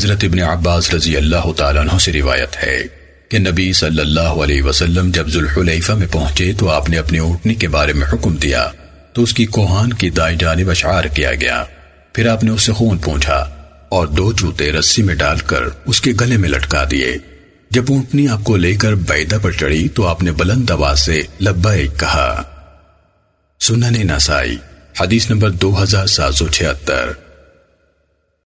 حضرت ابن عباس رضی اللہ تعالیٰ عنہ سے روایت ہے کہ نبی صلی اللہ علیہ وسلم جب ذوالحلیفہ میں پہنچے تو آپ نے اپنی اونٹنی کے بارے میں حکم دیا تو اس کی کوہان کی دائیں جانب اشعار کیا گیا۔ پھر آپ نے اسے خون پونچھا اور دو جوتے رسی میں ڈال کر اس کے گلے میں لٹکا دیے۔ جب اونٹنی آپ کو لے کر بیدہ پر چڑھی تو آپ نے بلند آواز سے لبائک کہا۔ سنن نسائی، حدیث نمبر دو ہزار سات سو چھہتر۔